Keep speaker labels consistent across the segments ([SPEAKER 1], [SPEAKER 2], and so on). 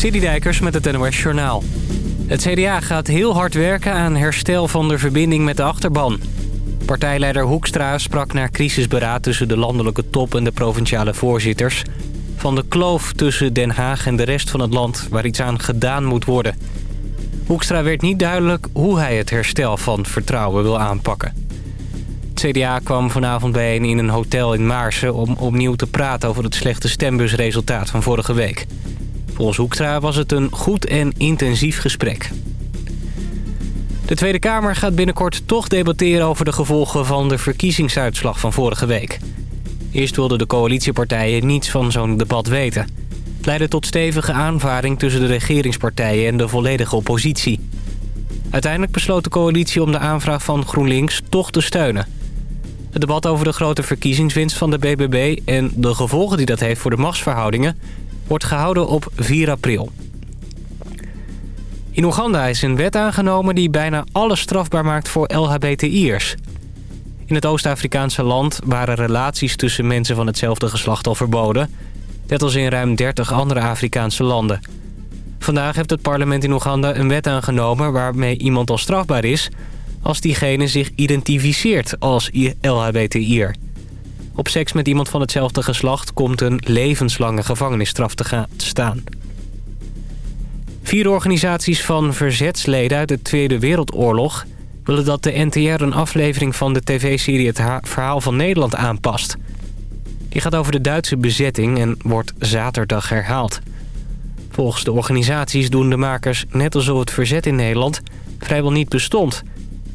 [SPEAKER 1] Dijkers met het NOS Journaal. Het CDA gaat heel hard werken aan herstel van de verbinding met de achterban. Partijleider Hoekstra sprak na crisisberaad tussen de landelijke top en de provinciale voorzitters... van de kloof tussen Den Haag en de rest van het land waar iets aan gedaan moet worden. Hoekstra werd niet duidelijk hoe hij het herstel van vertrouwen wil aanpakken. Het CDA kwam vanavond bijeen in een hotel in Maarsen om opnieuw te praten over het slechte stembusresultaat van vorige week... Volgens was het een goed en intensief gesprek. De Tweede Kamer gaat binnenkort toch debatteren over de gevolgen van de verkiezingsuitslag van vorige week. Eerst wilden de coalitiepartijen niets van zo'n debat weten. Het leidde tot stevige aanvaring tussen de regeringspartijen en de volledige oppositie. Uiteindelijk besloot de coalitie om de aanvraag van GroenLinks toch te steunen. Het debat over de grote verkiezingswinst van de BBB en de gevolgen die dat heeft voor de machtsverhoudingen wordt gehouden op 4 april. In Oeganda is een wet aangenomen die bijna alles strafbaar maakt voor LHBTI'ers. In het Oost-Afrikaanse land waren relaties tussen mensen van hetzelfde geslacht al verboden... net als in ruim 30 andere Afrikaanse landen. Vandaag heeft het parlement in Oeganda een wet aangenomen... waarmee iemand al strafbaar is als diegene zich identificeert als LHBTI'er. Op seks met iemand van hetzelfde geslacht komt een levenslange gevangenisstraf te gaan staan. Vier organisaties van verzetsleden uit de Tweede Wereldoorlog... willen dat de NTR een aflevering van de tv-serie Het Verhaal van Nederland aanpast. Die gaat over de Duitse bezetting en wordt zaterdag herhaald. Volgens de organisaties doen de makers net alsof het verzet in Nederland vrijwel niet bestond...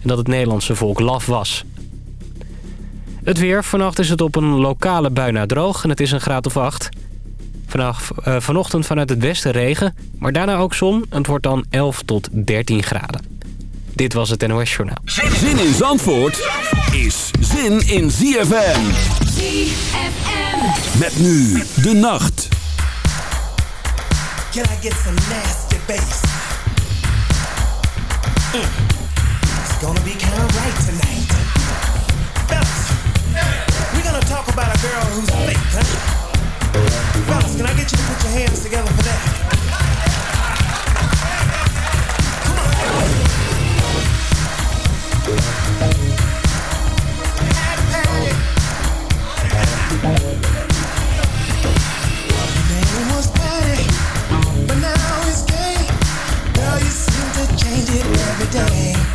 [SPEAKER 1] en dat het Nederlandse volk laf was. Het weer. Vannacht is het op een lokale bui na droog en het is een graad of 8. Vanaf, uh, vanochtend vanuit het westen regen, maar daarna ook zon. Het wordt dan 11 tot 13 graden. Dit was het NOS Journaal.
[SPEAKER 2] Zin in Zandvoort is zin in ZFM. ZFM. Met nu de nacht. Can I get some nasty bass? Mm. It's gonna be kind of right tonight. About a girl who's fake, huh? Fellas, can I get you to put your hands together for that?
[SPEAKER 3] and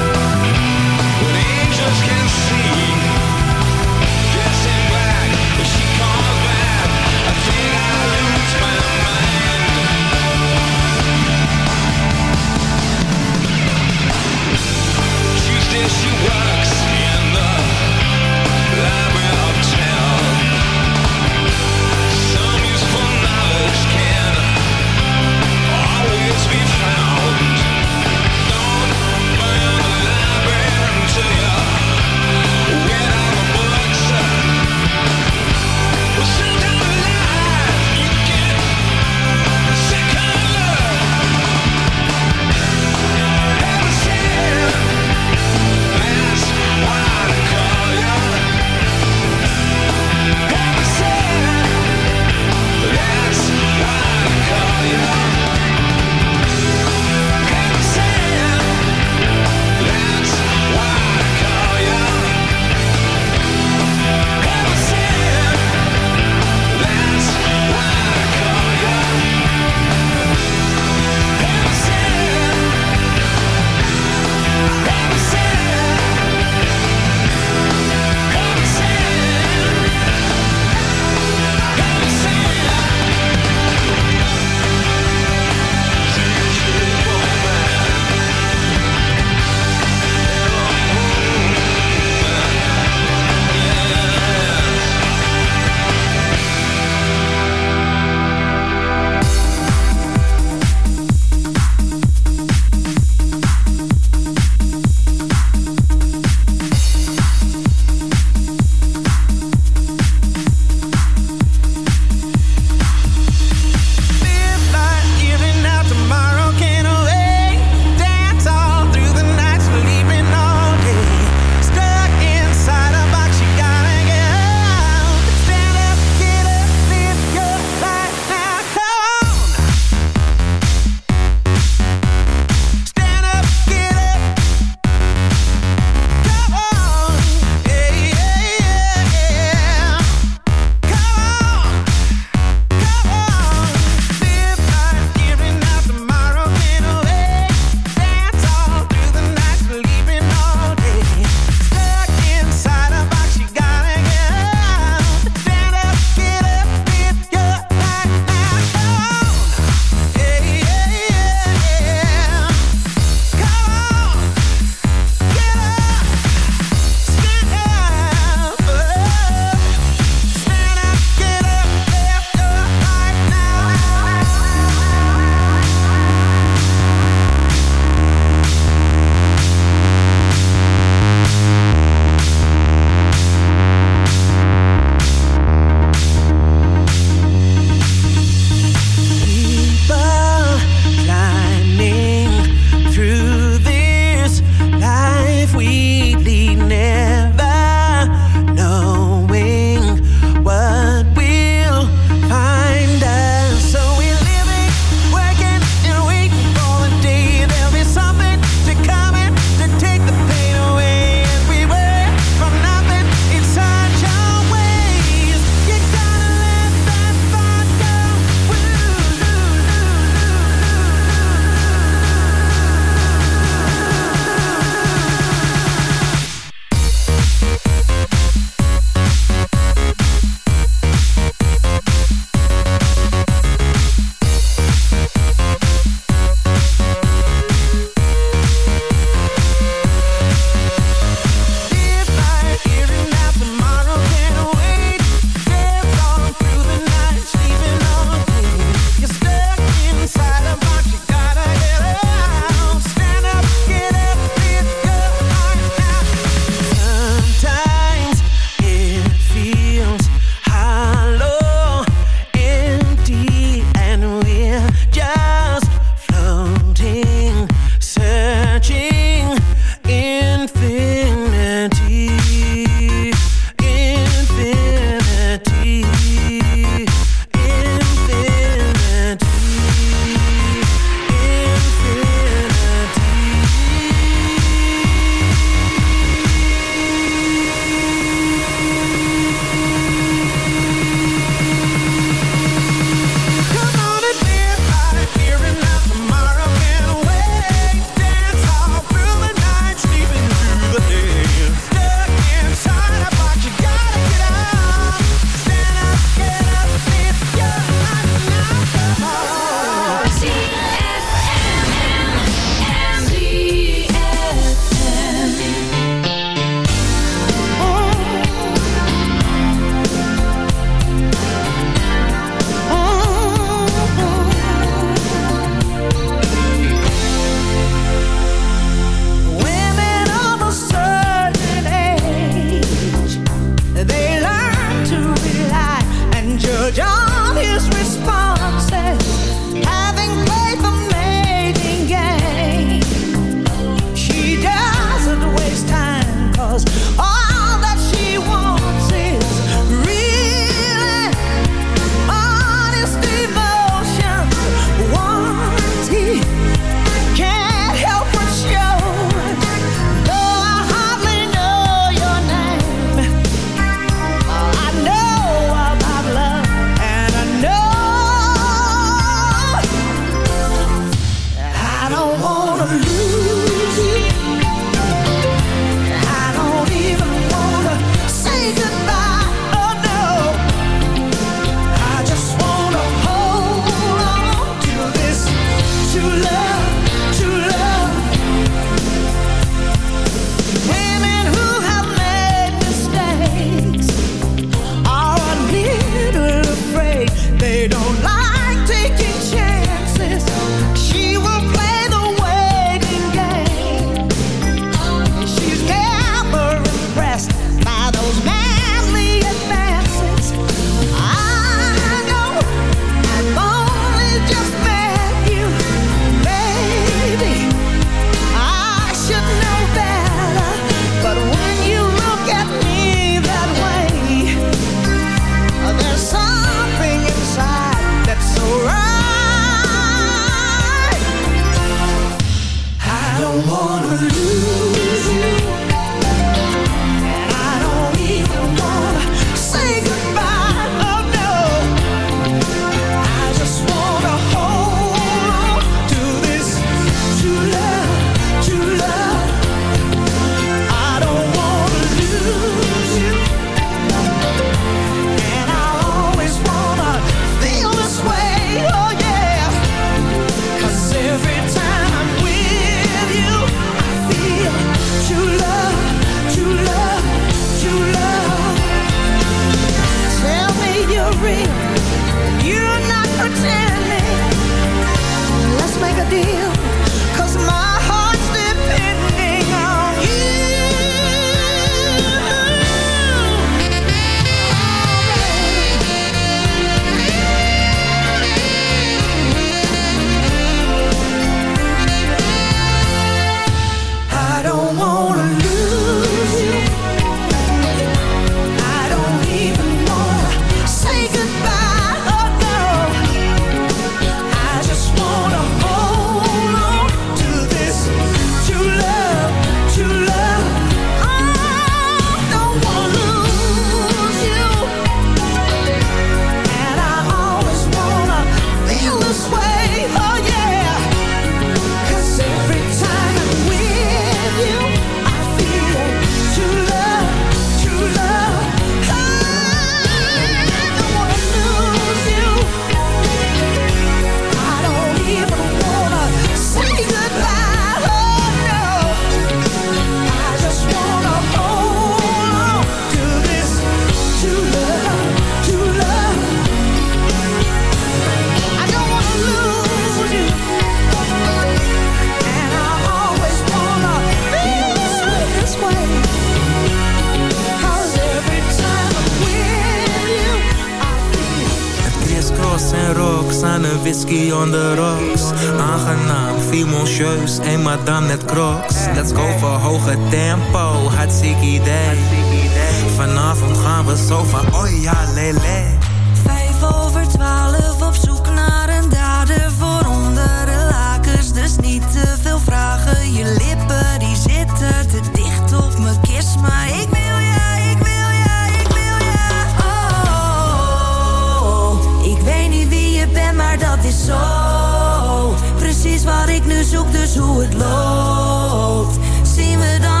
[SPEAKER 3] zo precies waar ik nu
[SPEAKER 4] zoek,
[SPEAKER 5] dus
[SPEAKER 4] hoe
[SPEAKER 5] het loopt. Zien we dan.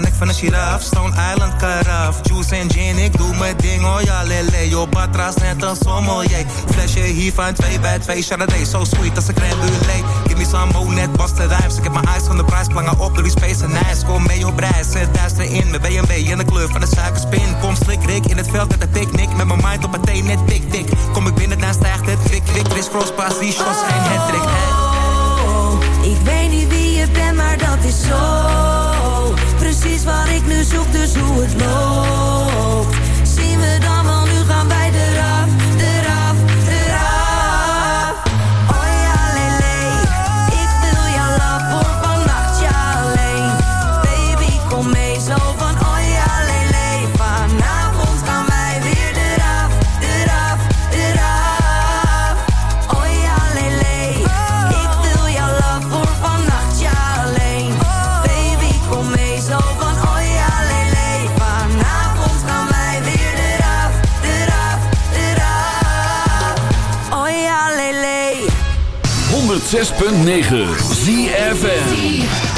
[SPEAKER 4] de nek van een giraf. Stone Island karaf. Juice en gin, ik doe mijn ding. Oh ja, lele. Yo, batra's net een sommelier. Flesje hier van 2 bij 2 Chardonnay. Zo sweet als een crème brûlée. Give me some more, net Boston Rhymes. Ik heb mijn eyes van de prijs. Plangen op door die space en ijs. Kom mee op reis. Zet duister in mijn BMW in de kleur van de suikerspin. Kom slik, rik in het veld met een picknick. Met mijn mind op het thee, net tik, tik. Kom ik binnen, dan stijgt het kwik, tik. Chris Cross, pas die shots, geen het trick Hey.
[SPEAKER 5] Oh, oh, oh. Ik weet niet wie je bent, maar dat is zo Precies wat ik nu zoek, dus hoe het loopt.
[SPEAKER 6] 106.9 ZFN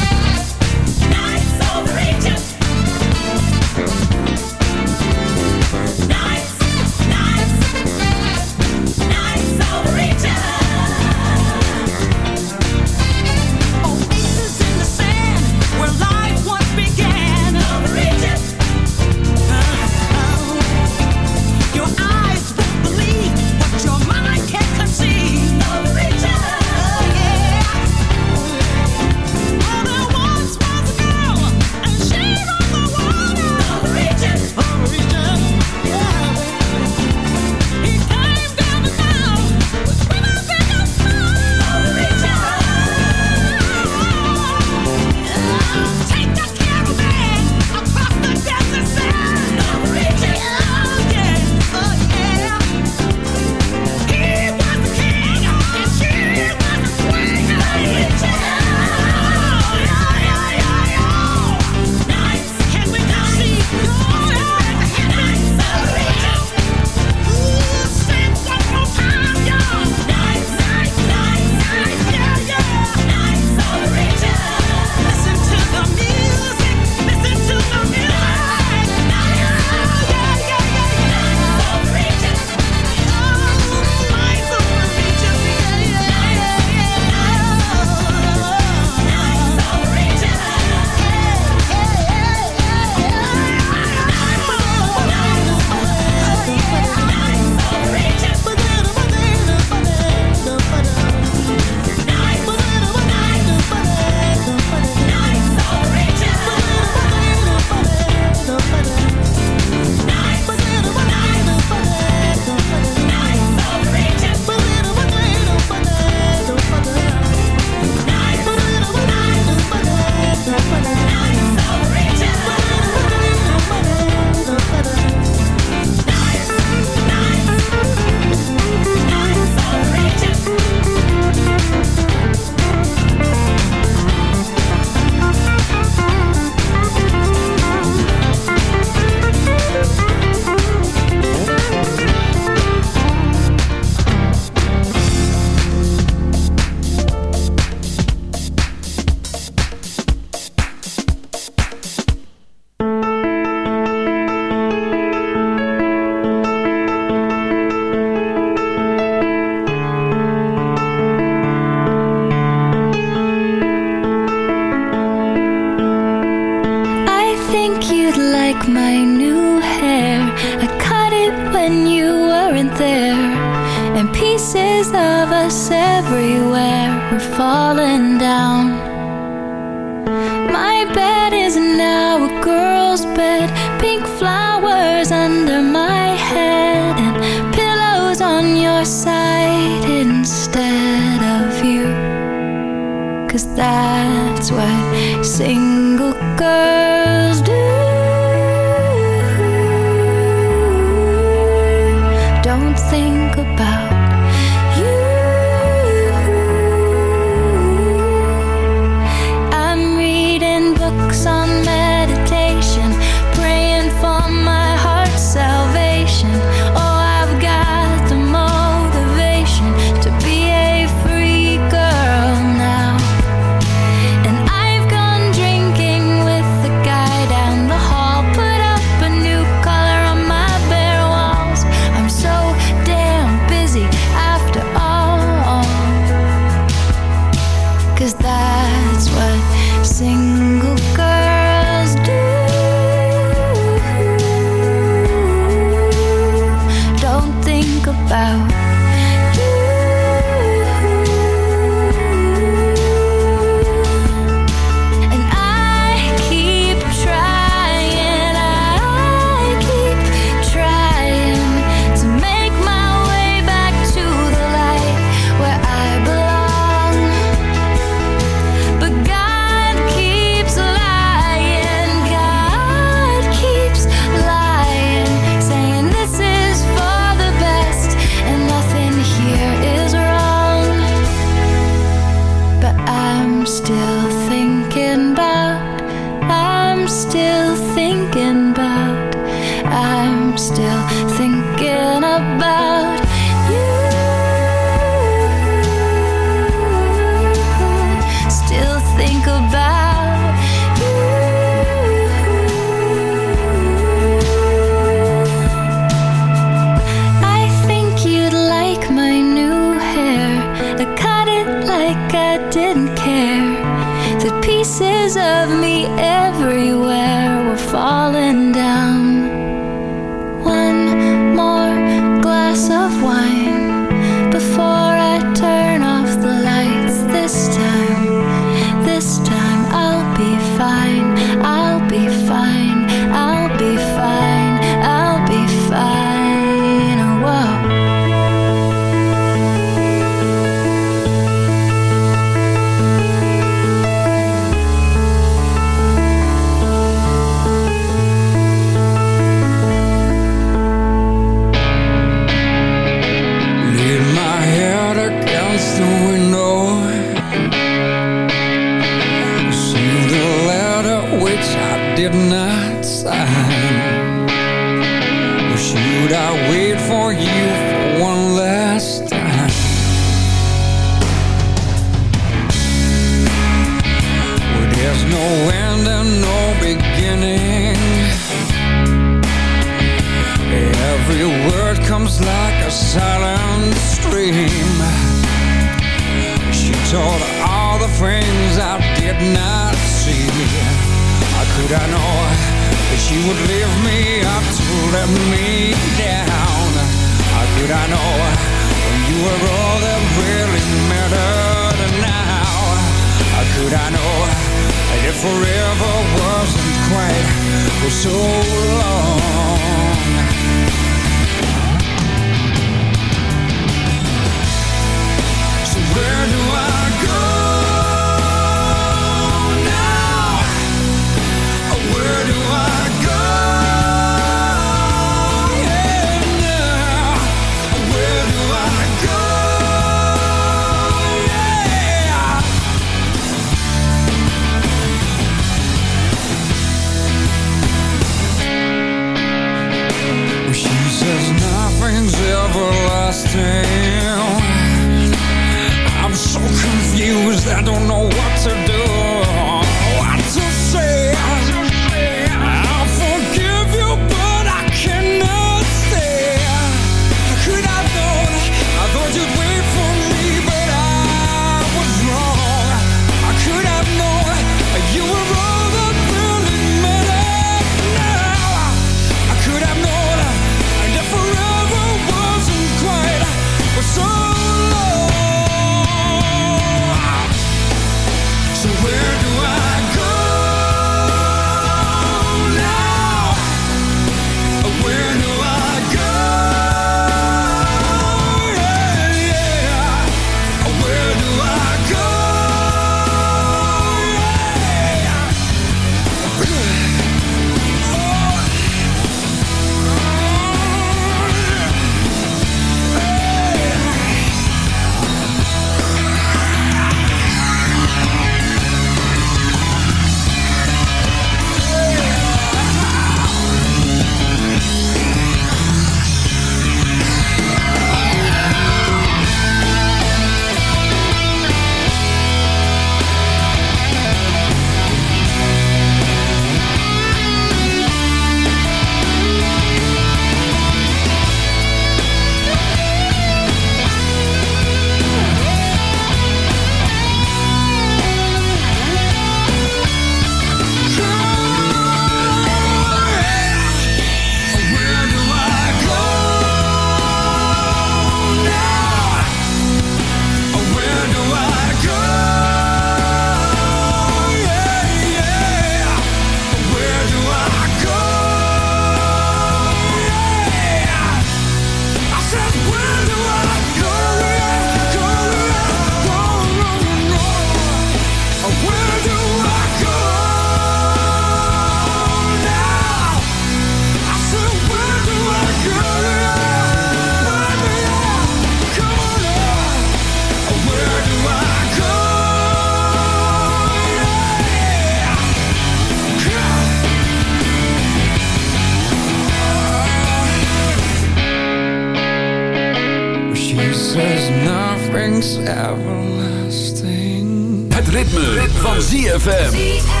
[SPEAKER 6] ritme, van ZFM.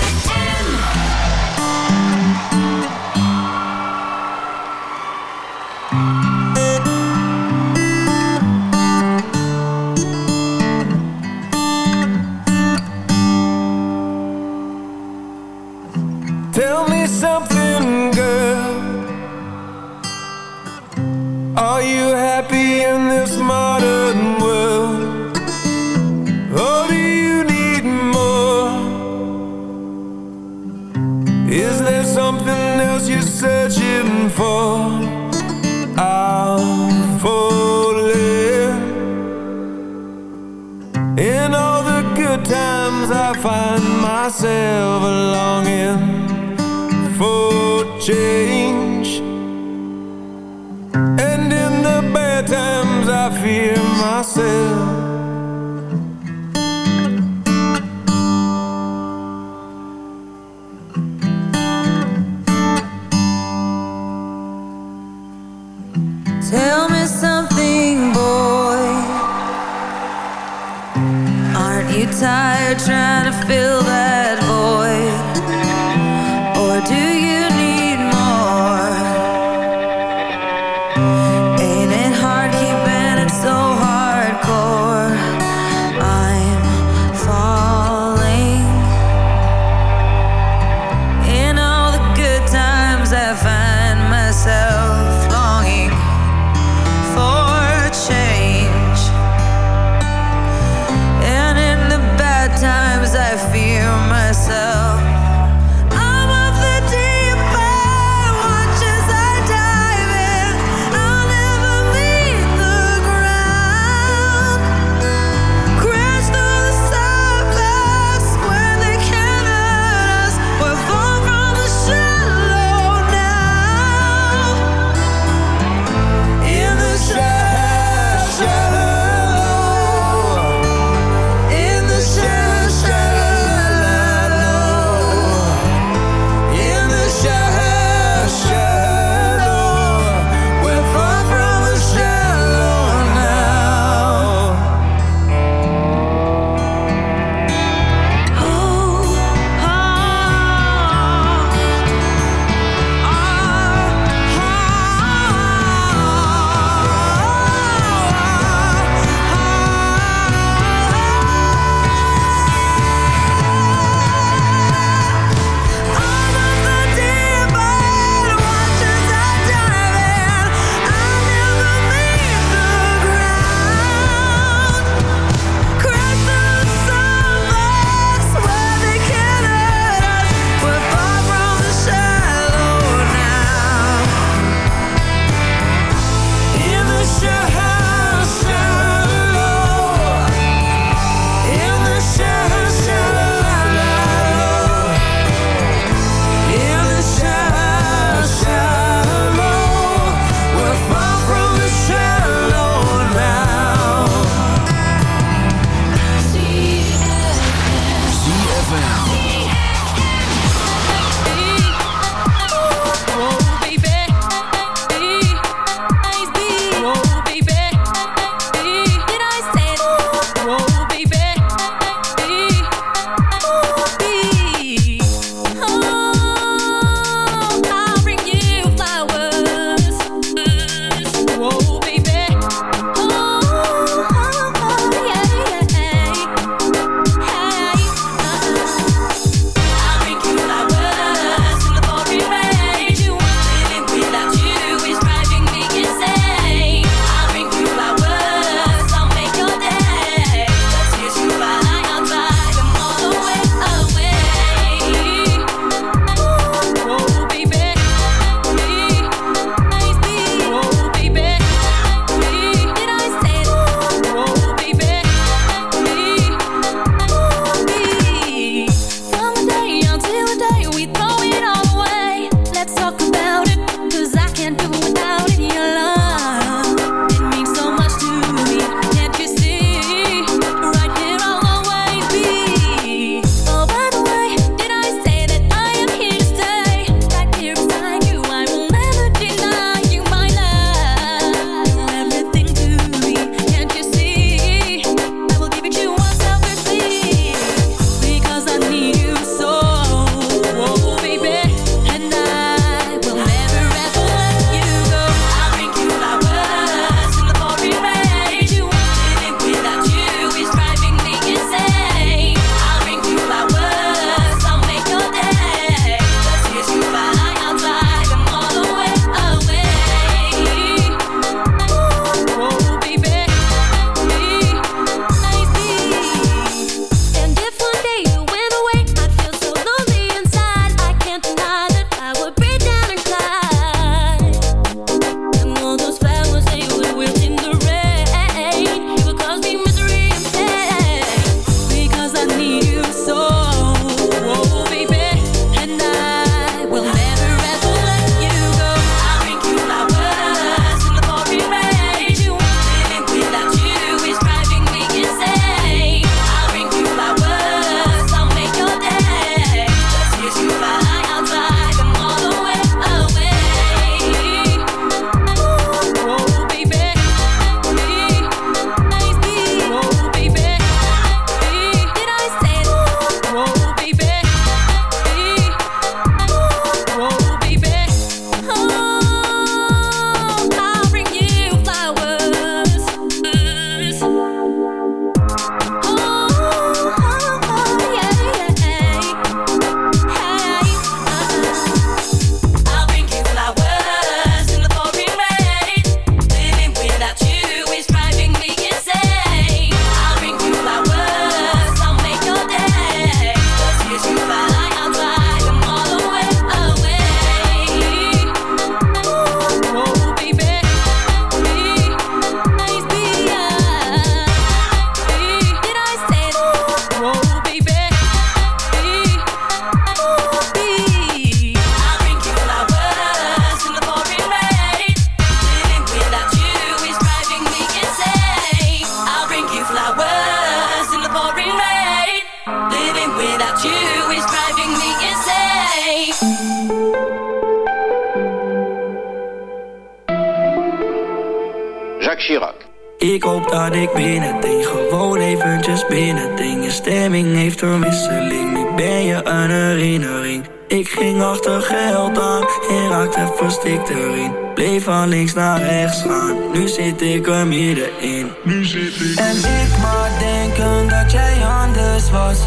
[SPEAKER 7] Ik hoop dat ik binnendring, gewoon eventjes binnendring. Je stemming heeft een wisseling, nu ben je een herinnering. Ik ging achter geld aan en raakte verstikt erin. Bleef van links naar rechts gaan, nu zit ik er middenin. Nu zit ik. En ik maar denken dat jij anders was.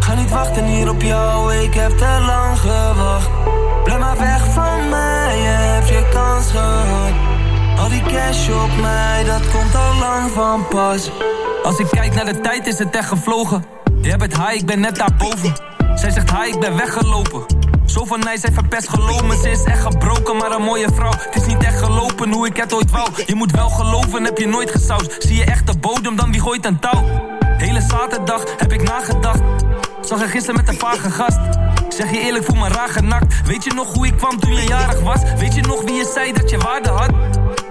[SPEAKER 7] Ga niet wachten hier op jou, ik heb te lang gewacht. Blijf maar weg van mij, je hebt je kans gehad. Al die cash op mij, dat komt al lang van pas.
[SPEAKER 8] Als ik kijk naar de tijd is het echt gevlogen. Je hebt het high, ik ben net daarboven. Zij zegt hi, ik ben weggelopen. Zo van zij verpest geloven. Ze is echt gebroken, maar een mooie vrouw. Het is niet echt gelopen hoe ik het ooit wou. Je moet wel geloven, heb je nooit gesausd. Zie je echt de bodem, dan wie gooit een touw? Hele zaterdag heb ik nagedacht. Zag je gisteren met een vage gast. Zeg je eerlijk, voel me raar genakt. Weet je nog hoe ik kwam toen je jarig was? Weet je nog wie je zei dat je waarde had?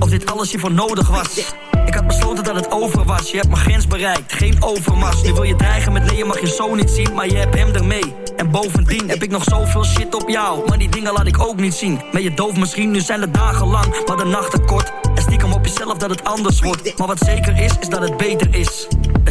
[SPEAKER 9] Of dit alles hiervoor nodig was. Ik had besloten dat het over was. Je hebt mijn grens bereikt, geen overmars. Nu wil je dreigen met nee, mag je zo niet zien, maar je hebt hem ermee. En bovendien heb ik nog zoveel shit op jou. Maar die dingen laat ik ook niet zien. Ben je doof misschien, nu zijn de dagen lang, maar de nachten kort. En stiekem op jezelf dat het anders wordt. Maar wat zeker is, is dat het beter is.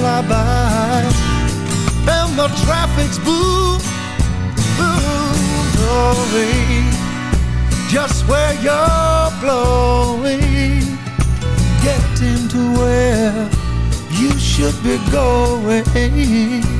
[SPEAKER 10] Fly by and the traffic's boom, boom, blowing just where you're blowing. Getting to where you should be going.